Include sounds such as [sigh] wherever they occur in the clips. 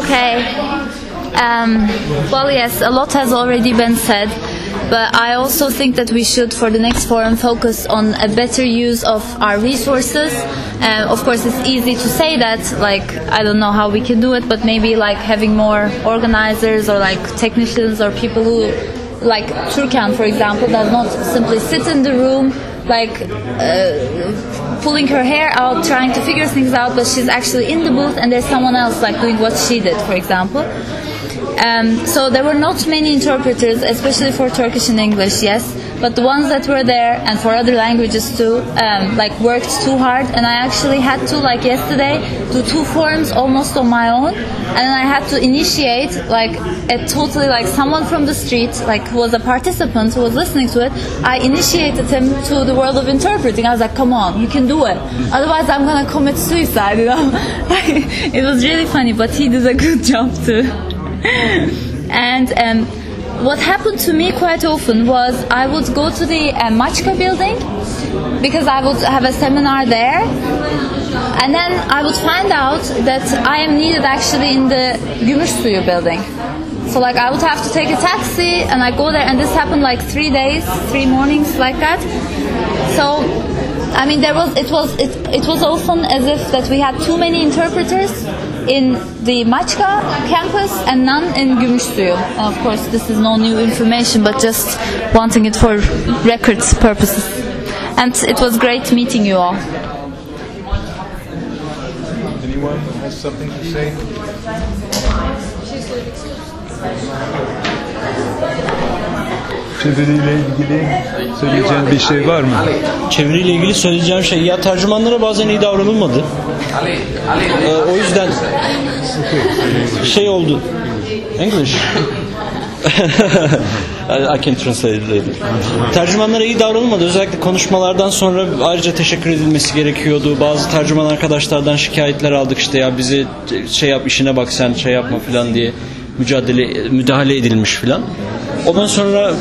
Okay. Um, well, yes, a lot has already been said, but I also think that we should, for the next forum, focus on a better use of our resources. Um, of course, it's easy to say that, like, I don't know how we can do it, but maybe like having more organizers or like technicians or people who, like Turkan, for example, does not simply sit in the room, like, uh, pulling her hair out, trying to figure things out, but she's actually in the booth and there's someone else like doing what she did, for example. Um, so there were not many interpreters, especially for Turkish and English, yes, but the ones that were there and for other languages too, um, like worked too hard, and I actually had to, like yesterday, do two forms almost on my own, and I had to initiate like a totally like someone from the street, like who was a participant who was listening to it. I initiated him to the world of interpreting. I was like, come on, you can do it. Otherwise, I'm gonna commit suicide. You know, [laughs] it was really funny, but he did a good [laughs] job too. and um, what happened to me quite often was I would go to the uh, Maçka building because I would have a seminar there, and then I would find out that I am needed actually in the Gümüşsuyu building. So like I would have to take a taxi and I go there, and this happened like three days, three mornings like that. So I mean, there was it was it, it was often as if that we had too many interpreters in the Maçka campus and none in Gümüşsuyu. Of course, this is no new information, but just wanting it for records purposes. And it was great meeting you all. Anyone has something to say? Çeviriyle ilgili söyleyeceğin bir şey var mı? Çeviriyle ilgili söyleyeceğim şey ya tercümanlara bazen iyi davranılmadı. Ee, o yüzden şey oldu. English. [laughs] I can translate later. Tercümanlara iyi davranılmadı. Özellikle konuşmalardan sonra ayrıca teşekkür edilmesi gerekiyordu. Bazı tercüman arkadaşlardan şikayetler aldık işte ya bizi şey yap işine bak sen şey yapma falan diye mücadele müdahale edilmiş filan. Ondan sonra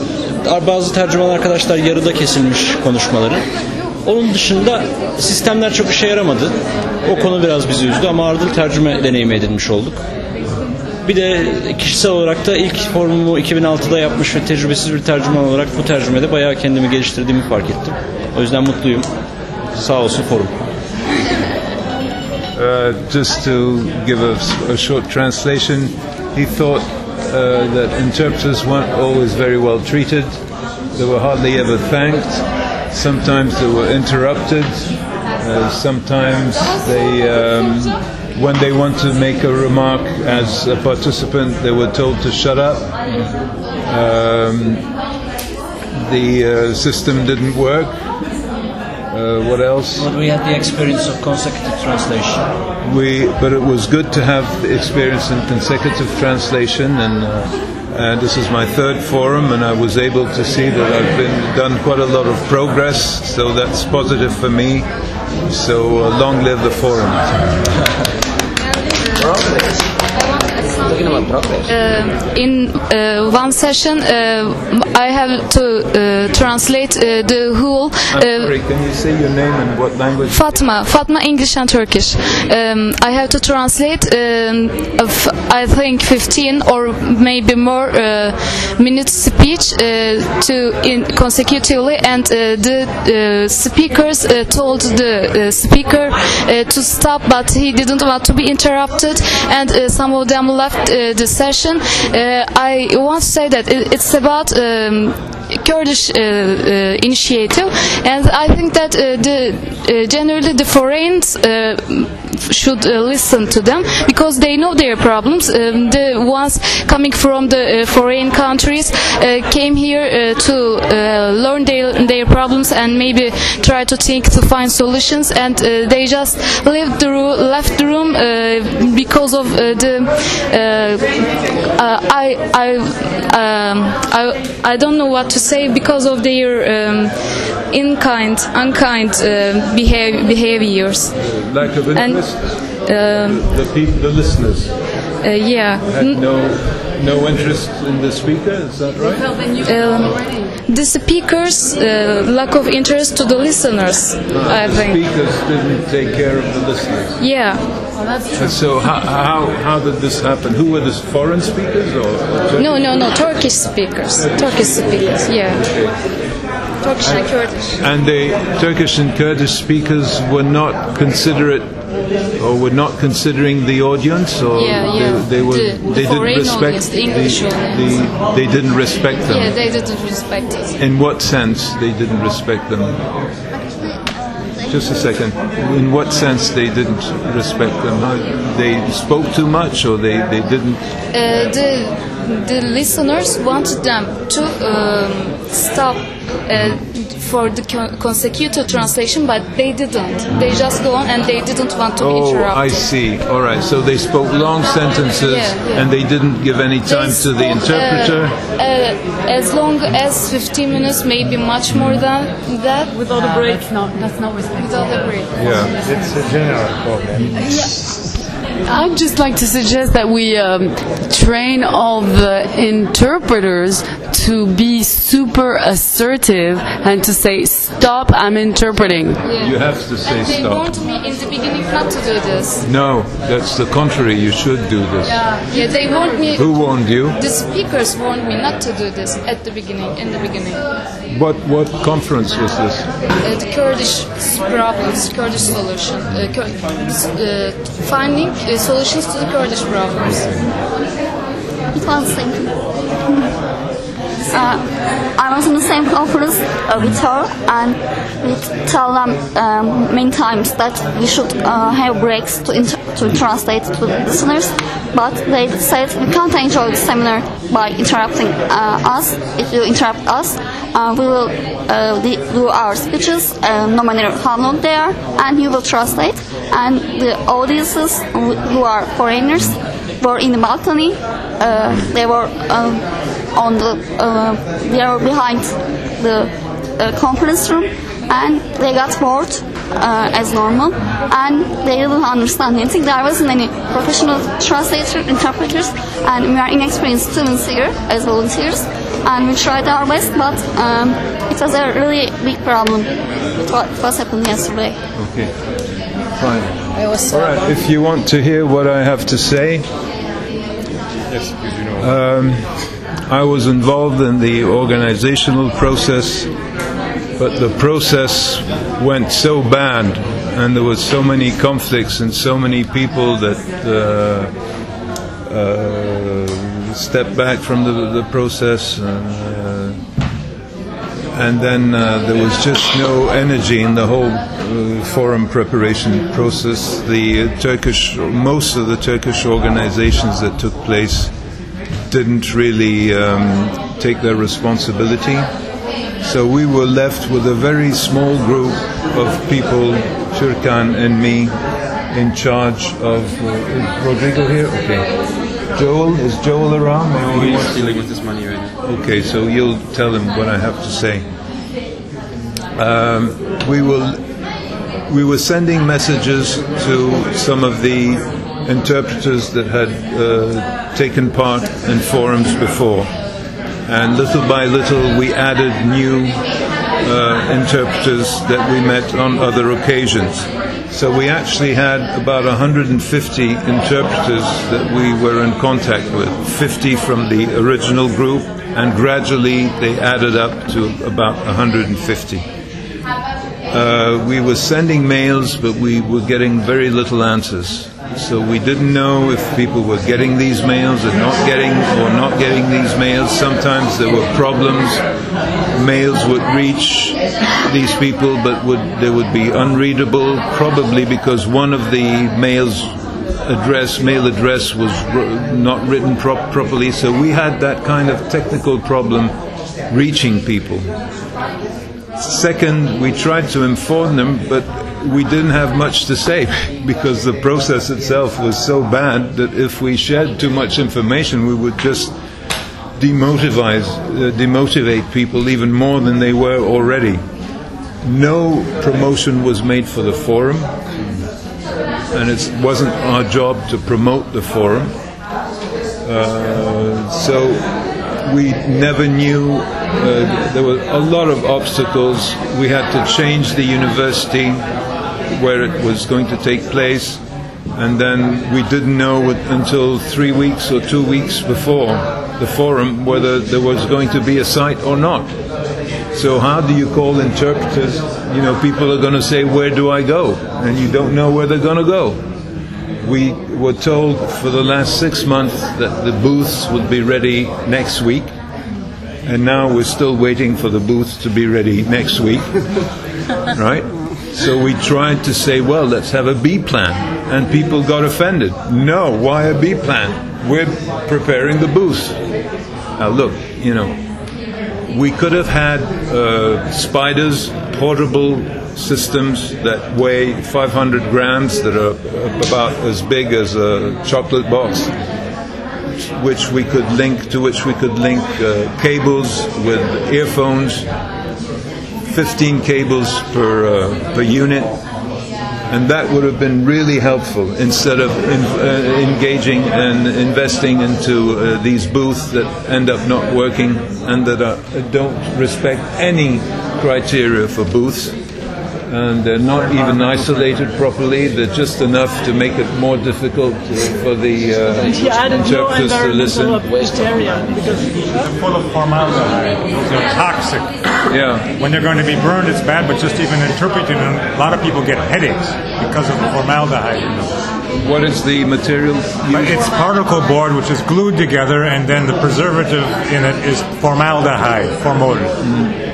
bazı tercüman arkadaşlar yarıda kesilmiş konuşmaları. Onun dışında sistemler çok işe yaramadı. O konu biraz bizi üzdü ama ardıl tercüme deneyimi edinmiş olduk. Bir de kişisel olarak da ilk formumu 2006'da yapmış ve tecrübesiz bir tercüman olarak bu tercümede bayağı kendimi geliştirdiğimi fark ettim. O yüzden mutluyum. Sağ olsun forum. Uh, just to give a, a short translation, he thought uh, that interpreters weren't always very well treated. They were hardly ever thanked. Sometimes they were interrupted. Uh, sometimes they, um, when they want to make a remark as a participant, they were told to shut up. Um, the uh, system didn't work. Uh, what else? But we had the experience of consecutive translation. We, but it was good to have the experience in consecutive translation, and uh, and this is my third forum, and I was able to see that I've been done quite a lot of progress, so that's positive for me. So uh, long live the forum. [laughs] Uh, in uh, one session, uh, I have to uh, translate uh, the whole. I'm sorry, can you say your name and what language? Fatma, Fatma English and Turkish. Um, I have to translate, um, of, I think, 15 or maybe more uh, minutes speech uh, to in consecutively, and uh, the uh, speakers uh, told the uh, speaker uh, to stop, but he didn't want to be interrupted, and uh, some of them left the session. Uh, I want to say that it, it's about. Um, Kurdish uh, uh, initiative, and I think that uh, the uh, generally the foreigners uh, should uh, listen to them because they know their problems. Um, the ones coming from the foreign countries came here to learn their, their problems and maybe try to think to find solutions, and they just left the left the room because of the. I I um, I I don't know what to say because of their um, in-kind, unkind uh, behav- behaviors. Lack of And um, the people, the listeners, uh, yeah, had no no interest in the speaker. Is that right? um, the speakers uh, lack of interest to the listeners. I the think. speakers didn't take care of the listeners. Yeah. And so how, how, how did this happen? Who were the foreign speakers or? or No, no, no. Turkish speakers. Turkish speakers. Yeah. Turkish and Kurdish. And the Turkish and Kurdish speakers were not considerate or were not considering the audience or Yeah, yeah. they, they were The- the they didn't respect audience, the English the, the- they didn't respect them. Yeah, they didn't respect it. In what sense they didn't respect them? Just a second. In what sense they didn't respect them? How, they spoke too much, or they, they didn't? Uh, the the listeners wanted them to um, stop uh, for the con- consecutive translation, but they didn't. They just go on and they didn't want to interrupt. Oh. I see. All right. So they spoke long sentences, Yeah, yeah. and they didn't give any They time to the interpreter. Uh, uh, as long as 15 minutes, maybe much more than that. Without a break, no, that's not respectful. Without a break. yeah. It's a general problem. I'd just like to suggest that we um, train all the interpreters to be super assertive and to say, "Stop! I'm interpreting." You have to say They stop. warned me in the beginning not to do this. No, that's the contrary. You should do this. Yeah, yeah they warned me. Who warned you? The speakers warned me not to do this at the beginning. In the beginning, uh, What what conference was this? the Kurdish problems, Kurdish solution, uh, Kur- uh, finding uh, solutions to the Kurdish problems. It was the same. Uh, I was in the same conference uh, with her, and we tell them um, many times that we should uh, have breaks to to translate to the listeners. But they said we can't enjoy the seminar by interrupting uh, us. If you interrupt us, uh, we will uh, do our speeches, no matter how long they are, and you will translate. And the audiences who are foreigners were in the balcony. They were um, on the uh, they were behind the uh, conference room, and they got bored uh, as normal, and they didn't understand anything. There wasn't any professional translator, interpreters, and we are inexperienced students here as volunteers, and we tried our best, but um, it was a really big problem. What was happened yesterday? Okay. Fine. All right. If you want to hear what I have to say, Yes, because you um, I was involved in the organizational process, but the process went so bad, and there was so many conflicts and so many people that uh, uh, stepped back from the, the process. Uh, and then uh, there was just no energy in the whole uh, forum preparation process. The Turkish, most of the Turkish organizations that took place didn't really um, take their responsibility. So we were left with a very small group of people, Shirkan and me, in charge of. Uh, is Rodrigo here? Okay. Joel, is Joel around? Maybe he wants- dealing with this money right now. Okay, so you'll tell him what I have to say. Um, we will. We were sending messages to some of the interpreters that had uh, taken part in forums before, and little by little we added new uh, interpreters that we met on other occasions. So we actually had about 150 interpreters that we were in contact with, 50 from the original group, and gradually they added up to about 150. Uh, we were sending mails, but we were getting very little answers. So we didn't know if people were getting these mails or not getting or not getting these mails. Sometimes there were problems. Mails would reach these people, but would they would be unreadable, probably because one of the mails address mail address was not written prop- properly. So we had that kind of technical problem reaching people. Second, we tried to inform them, but we didn't have much to say because the process itself was so bad that if we shared too much information, we would just demotivate, uh, demotivate people even more than they were already. No promotion was made for the forum, and it wasn't our job to promote the forum. Uh, so we never knew. Uh, there were a lot of obstacles. We had to change the university where it was going to take place, and then we didn't know until three weeks or two weeks before the forum whether there was going to be a site or not. So how do you call interpreters? You know, people are going to say, "Where do I go?" and you don't know where they're going to go. We were told for the last six months that the booths would be ready next week, and now we're still waiting for the booths to be ready next week, [laughs] [laughs] right? So we tried to say, well, let's have a B plan, and people got offended. No, why a B plan? We're preparing the booth. Now look, you know, we could have had uh, spiders, portable systems that weigh 500 grams, that are about as big as a chocolate box, which we could link to which we could link uh, cables with earphones, 15 cables per uh, per unit. And that would have been really helpful instead of in, uh, engaging and investing into uh, these booths that end up not working and that are, don't respect any criteria for booths and they're not even isolated properly. They're just enough to make it more difficult uh, for the uh, Yeah, I didn't interpreters to listen. environmental vegetarian because full of formaldehyde. They're toxic. Yeah, When they're going to be burned, it's bad, but just even interpreting them, a lot of people get headaches because of the formaldehyde in them. what is the material? Used? it's particle board, which is glued together, and then the preservative in it is formaldehyde, formaldehyde. Mm-hmm.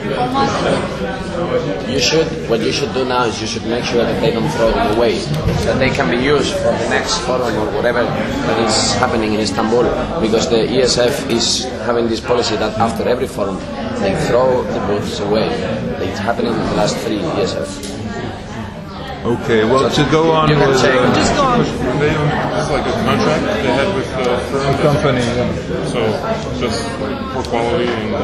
You should, what you should do now is you should make sure that they don't throw them away, that they can be used for the next forum or whatever that is happening in Istanbul, because the ESF is having this policy that after every forum they throw the booths away. It's happening in the last three ESF. Okay, well, to go on You can with check. uh, just go on. They own, it's like a contract they had with the firm. a company. yeah. So just like for quality and uh,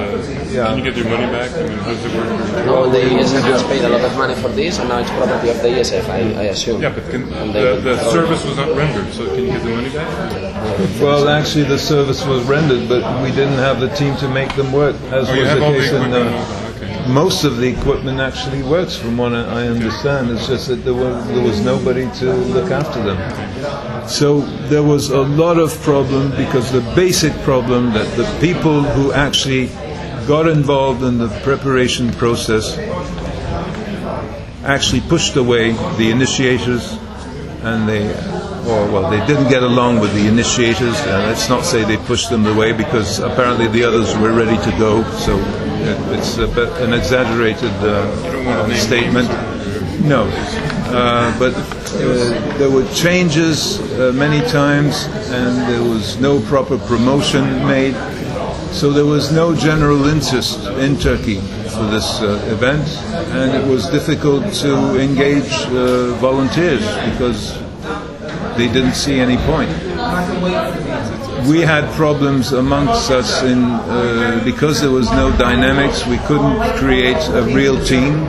Yeah. can you get your money back? I mean, how does it work? No, the ESF has paid a lot of money for this, and now it's property of the ESF, I, I assume. Yeah, but can, the, the service was not rendered, so can you get the money back? Well, actually, the service was rendered, but we didn't have the team to make them work, as Oh, you was have the all the case in. equipment most of the equipment actually works, from what I understand. It's just that there, were, there was nobody to look after them. So there was a lot of problem because the basic problem that the people who actually got involved in the preparation process actually pushed away the initiators and they or well they didn't get along with the initiators and let's not say they pushed them away because apparently the others were ready to go so it's a an exaggerated uh, statement. No. Uh, but uh, there were changes uh, many times and there was no proper promotion made. So there was no general interest in Turkey for this uh, event, and it was difficult to engage uh, volunteers because they didn't see any point. We had problems amongst us in uh, because there was no dynamics. We couldn't create a real team.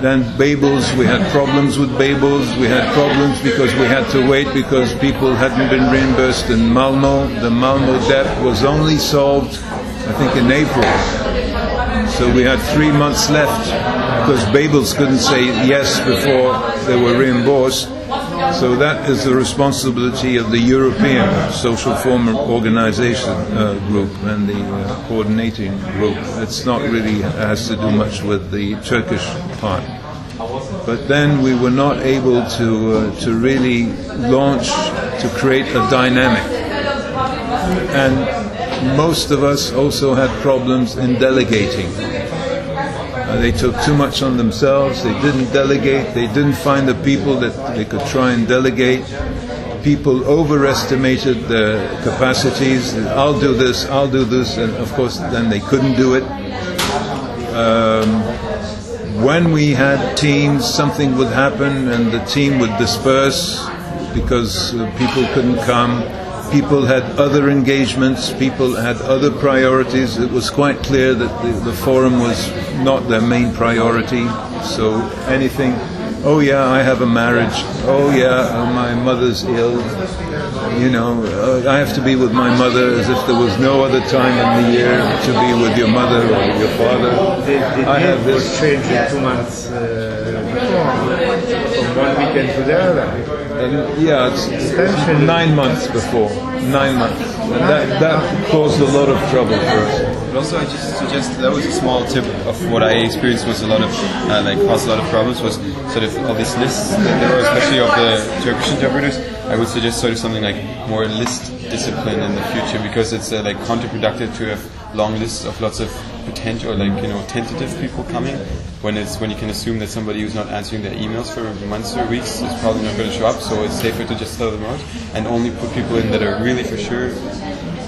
Then Babels, we had problems with Babels. We had problems because we had to wait because people hadn't been reimbursed in Malmo. The Malmo debt was only solved, I think, in April. So we had three months left because Babels couldn't say yes before they were reimbursed. So that is the responsibility of the European Social Forum Organization uh, group and the uh, coordinating group. It's not really has to do much with the Turkish part. But then we were not able to uh, to really launch to create a dynamic. And most of us also had problems in delegating. Uh, they took too much on themselves. They didn't delegate. They didn't find the people that they could try and delegate. People overestimated their capacities. I'll do this. I'll do this, and of course, then they couldn't do it. Um, when we had teams, something would happen, and the team would disperse because uh, people couldn't come. People had other engagements, people had other priorities. It was quite clear that the, the forum was not their main priority, so anything oh yeah, I have a marriage. Oh yeah, my mother's ill. You know, uh, I have to be with my mother as if there was no other time in the year to be with your mother or your father. The, the I have this. changed in two months uh, before, from one weekend to the other. And, yeah, it's nine months before. Nine months. And that, that caused a lot of trouble for us. But also, I just suggest that was a small tip of what I experienced was a lot of uh, like caused a lot of problems was sort of all these lists that there were, especially of the Turkish interpreters. I would suggest sort of something like more list discipline in the future because it's uh, like counterproductive to have long lists of lots of potential, like you know, tentative people coming when it's when you can assume that somebody who's not answering their emails for months or weeks is probably not going to show up. So it's safer to just throw them out and only put people in that are really for sure.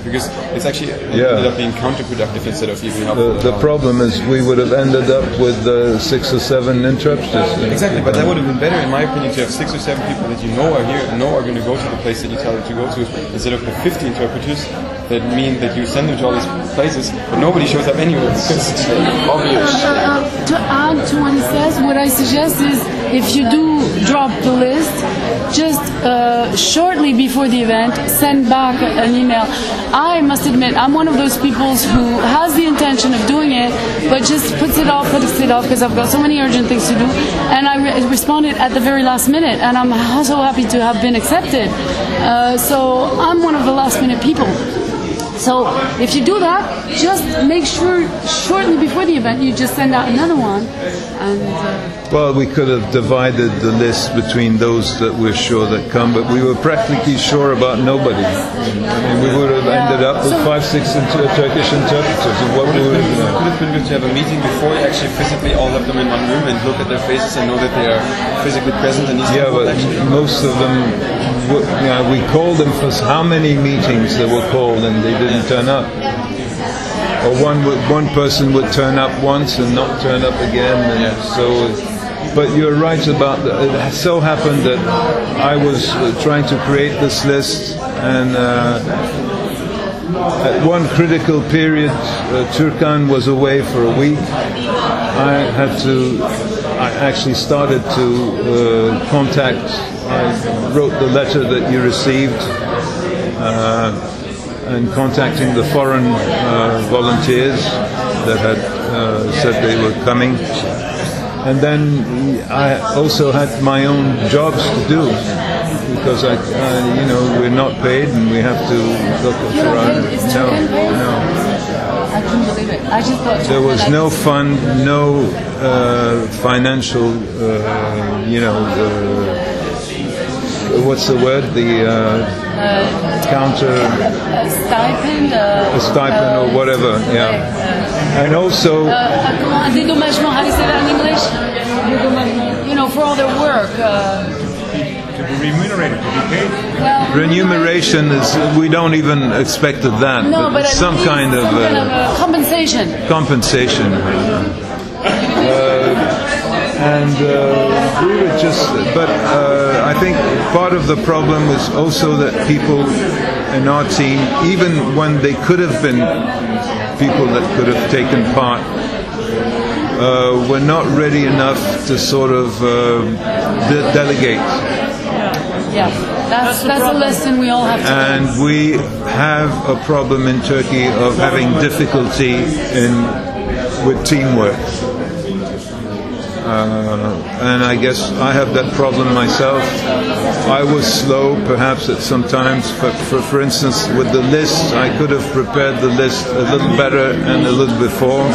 Because it's actually Yeah. ended up being counterproductive instead of even helpful. The, the problem is we would have ended up with uh, six or seven interpreters. Exactly, but that would have been better, in my opinion, to have six or seven people that you know are here and know are going to go to the place that you tell them to go to, instead of the 50 interpreters that mean that you send them to all these places, but nobody shows up anywhere. [laughs] Obvious. Uh, to add to what he says, what I suggest is if you do drop the list, just uh, shortly before the event, send back an email. I must admit, I'm one of those people who has the intention of doing it, but just puts it off, puts it off because I've got so many urgent things to do. And I re- responded at the very last minute, and I'm so happy to have been accepted. Uh, so I'm one of the last minute people. So if you do that, just make sure shortly before the event you just send out another one. And uh, Well, we could have divided the list between those that we're sure that come, but we were practically sure about nobody. I mean, we would have ended up with five, six inter- Turkish interpreters. And what would It have could have been good to have a meeting before you actually physically all have them in one room and look at their faces and know that they are physically present in Yeah, but actually. most of them, we called them for how many meetings they were called and they didn't turn up. Or one one person would turn up once and not turn up again, and so. But you're right about it. So happened that I was uh, trying to create this list, and uh, at one critical period, uh, Turkan was away for a week. I had to. I actually started to uh, contact. I wrote the letter that you received, uh, and contacting the foreign uh, volunteers that had uh, said they were coming. And then I also had my own jobs to do because I, you know, we're not paid and we have to look for our. No, no. I couldn't believe it. I just thought There was no fund, no uh, financial, uh, you know, uh, what's the word? The uh, counter a stipend. Uh, a stipend or whatever, yeah. And also, uh, dédommagement. How do you say that in English? You know, for all their work. Uh, To be remunerated, to be paid. well, remuneration is, we don't even expect of that, no, but but at some least kind of some kind of uh, uh, compensation. compensation. [laughs] And uh, we were just, but uh, I think part of the problem was also that people in our team, even when they could have been people that could have taken part, uh, were not ready enough to sort of uh, de- delegate. Yeah, that's that's a lesson we all have to learn. And we have a problem in Turkey of having difficulty in with teamwork. Uh, and I guess I have that problem myself. I was slow, perhaps at some times. For, for, for instance, with the list, I could have prepared the list a little better and a little before.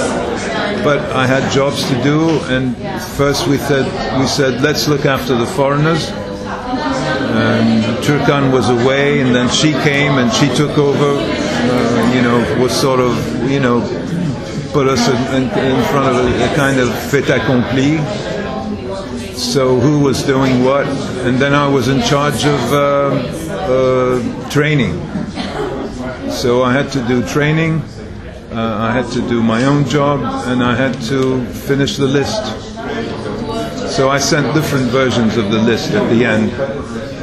But I had jobs to do, and first we said we said let's look after the foreigners and Turkan was away, and then she came and she took over. Uh, you know, was sort of you know put us in, in, in front of a, a kind of fait accompli. So who was doing what, and then I was in charge of uh, uh, training. So I had to do training. Uh, I had to do my own job, and I had to finish the list. So I sent different versions of the list at the end,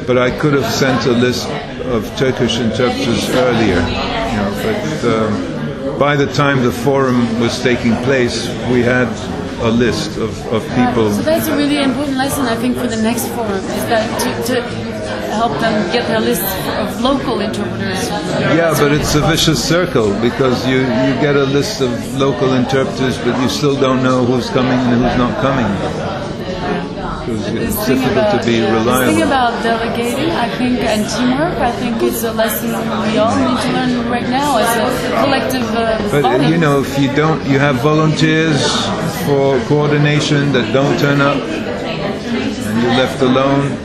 but I could have sent a list of Turkish interpreters earlier. You know, but um, by the time the forum was taking place, we had a list of, of people. So that's a really important lesson, I think, for the next forum, is that to, to help them get their list of local interpreters. Yeah, but it's a vicious circle because you, you get a list of local interpreters, but you still don't know who's coming and who's not coming. Because it's thing difficult about, to be yeah, This thing about delegating, I think, and teamwork, I think is a lesson we all need to learn right now as a collective uh, But uh, body. you know, if you don't, you have volunteers for coordination that don't turn up, and you're left alone.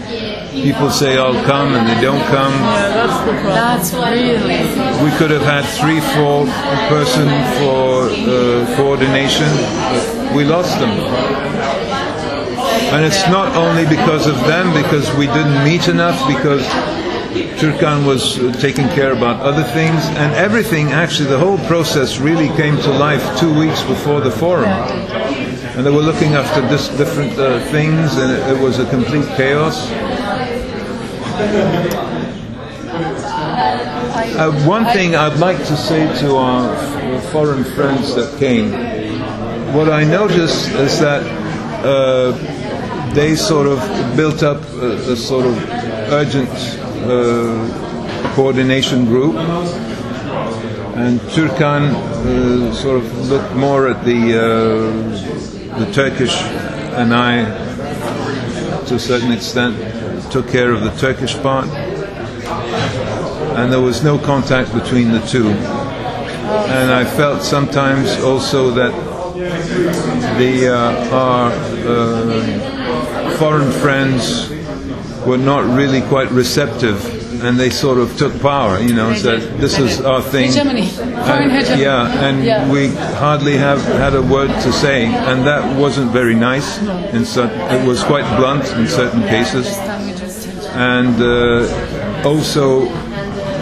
People say, "I'll come," and they don't come. Yeah, That's really. We could have had three, four person for uh, coordination. But we lost them. And it's not only because of them, because we didn't meet enough, because Turkan was uh, taking care about other things, and everything, actually, the whole process really came to life two weeks before the forum. And they were looking after this different uh, things, and it, it was a complete chaos. Uh, one thing I'd like to say to our foreign friends that came, what I noticed is that uh, they sort of built up a, a sort of urgent uh, coordination group, and Turkan uh, sort of looked more at the uh, the Turkish, and I, to a certain extent, took care of the Turkish part and there was no contact between the two. And I felt sometimes also that the uh, our uh, foreign friends were not really quite receptive, and they sort of took power. You know, said this is our thing. Hegemony. Foreign And- hegemony. yeah, and Yeah. we hardly have had a word to say, and that wasn't very nice. In cer- it was quite blunt in certain cases, and uh, also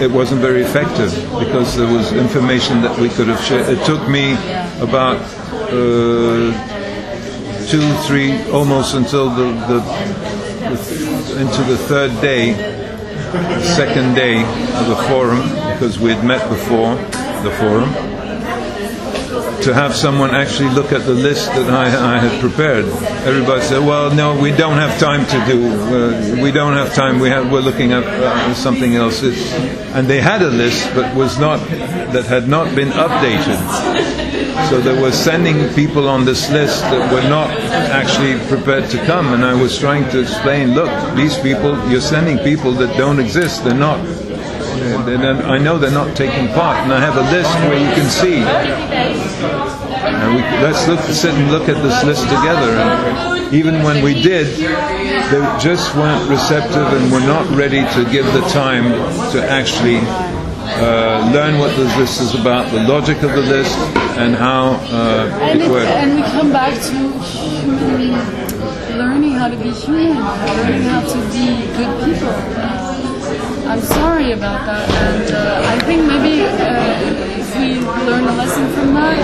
it wasn't very effective because there was information that we could have shared. It took me about uh, two, three, almost until the, the, the into the third day, second day of the forum, because we had met before the forum, to have someone actually look at the list that I, I had prepared. Everybody said, "Well, no, we don't have time to do. Uh, we don't have time. We have. We're looking at uh, something else." It's, and they had a list, but was not that had not been updated. So they were sending people on this list that were not actually prepared to come, and I was trying to explain, look, these people, you're sending people that don't exist. They're not. They're, they're, I know they're not taking part, and I have a list where you can see. And we, let's look, sit and look at this list together. And even when we did, they just weren't receptive and were not ready to give the time to actually uh, learn what the list is about, the logic of the list, and how uh, And, it it, works. and we come back to learning how to be human, learning how to be good people. Uh, I'm sorry about that, and uh, I think maybe uh, if we learn a lesson from that,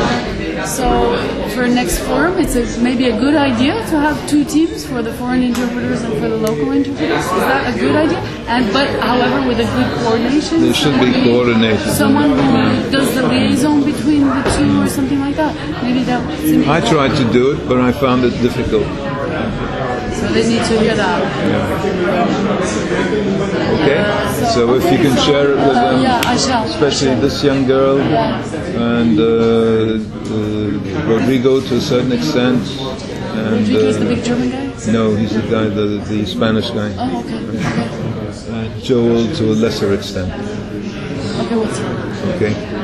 so for next forum, it's a, maybe a good idea to have two teams for the foreign interpreters and for the local interpreters. Is that a good idea? And but however, with a good coordination. They should be coordinated. Someone who does the liaison between the two or something like that. Maybe that. I tried to do it, but I found it difficult. So they need to hear that. Okay? So if you can share it with them, Yeah, I shall. especially this young girl and uh, uh, Rodrigo to a certain extent. And, Rodrigo is the uh, big German guy? No, he's the guy, the, the Spanish guy. Oh, okay. Uh, Joel to a lesser extent. Okay, what's Okay.